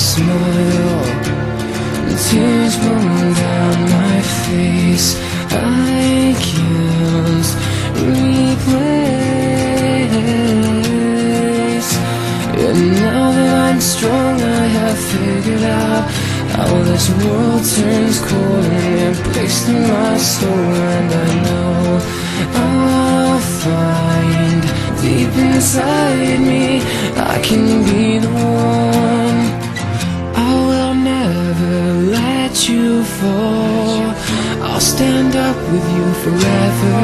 smile. The tears rolling down my face. I can't replace And now that I'm strong I have figured out How this world turns cold And it breaks through my soul And I know I'll find Deep inside me. I can I'll stand up with you forever.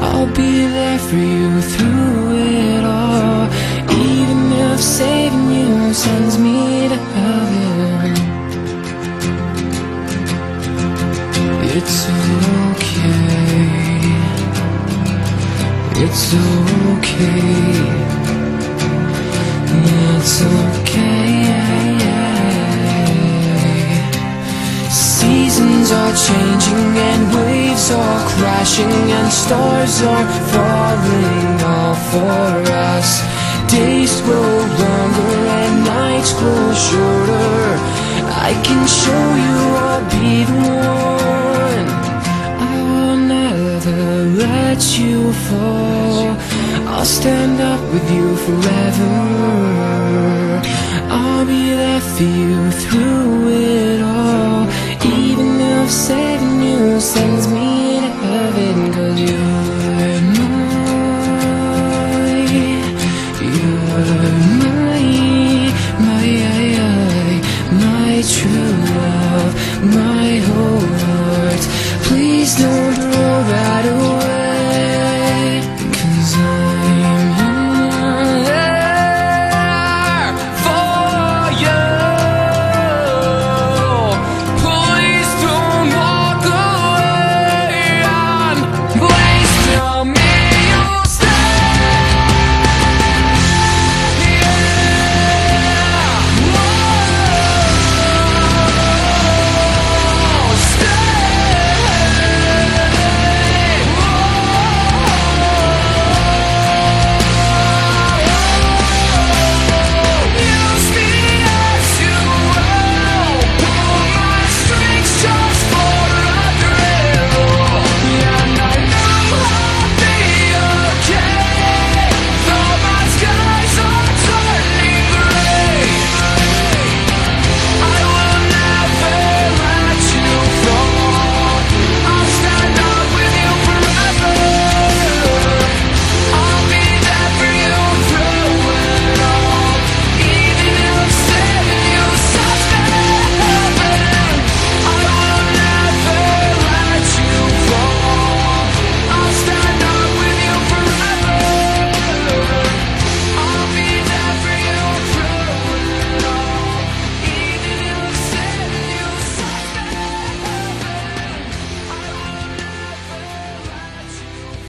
I'll be there for you through it all. Even if saving you sends me to heaven. It's okay. It's okay. It's okay. Are changing and waves are crashing and stars are falling all for us. Days grow longer and nights grow shorter. I can show you I'll be the one. I will never let you fall. I'll stand up with you forever. I'll be there for you through it all.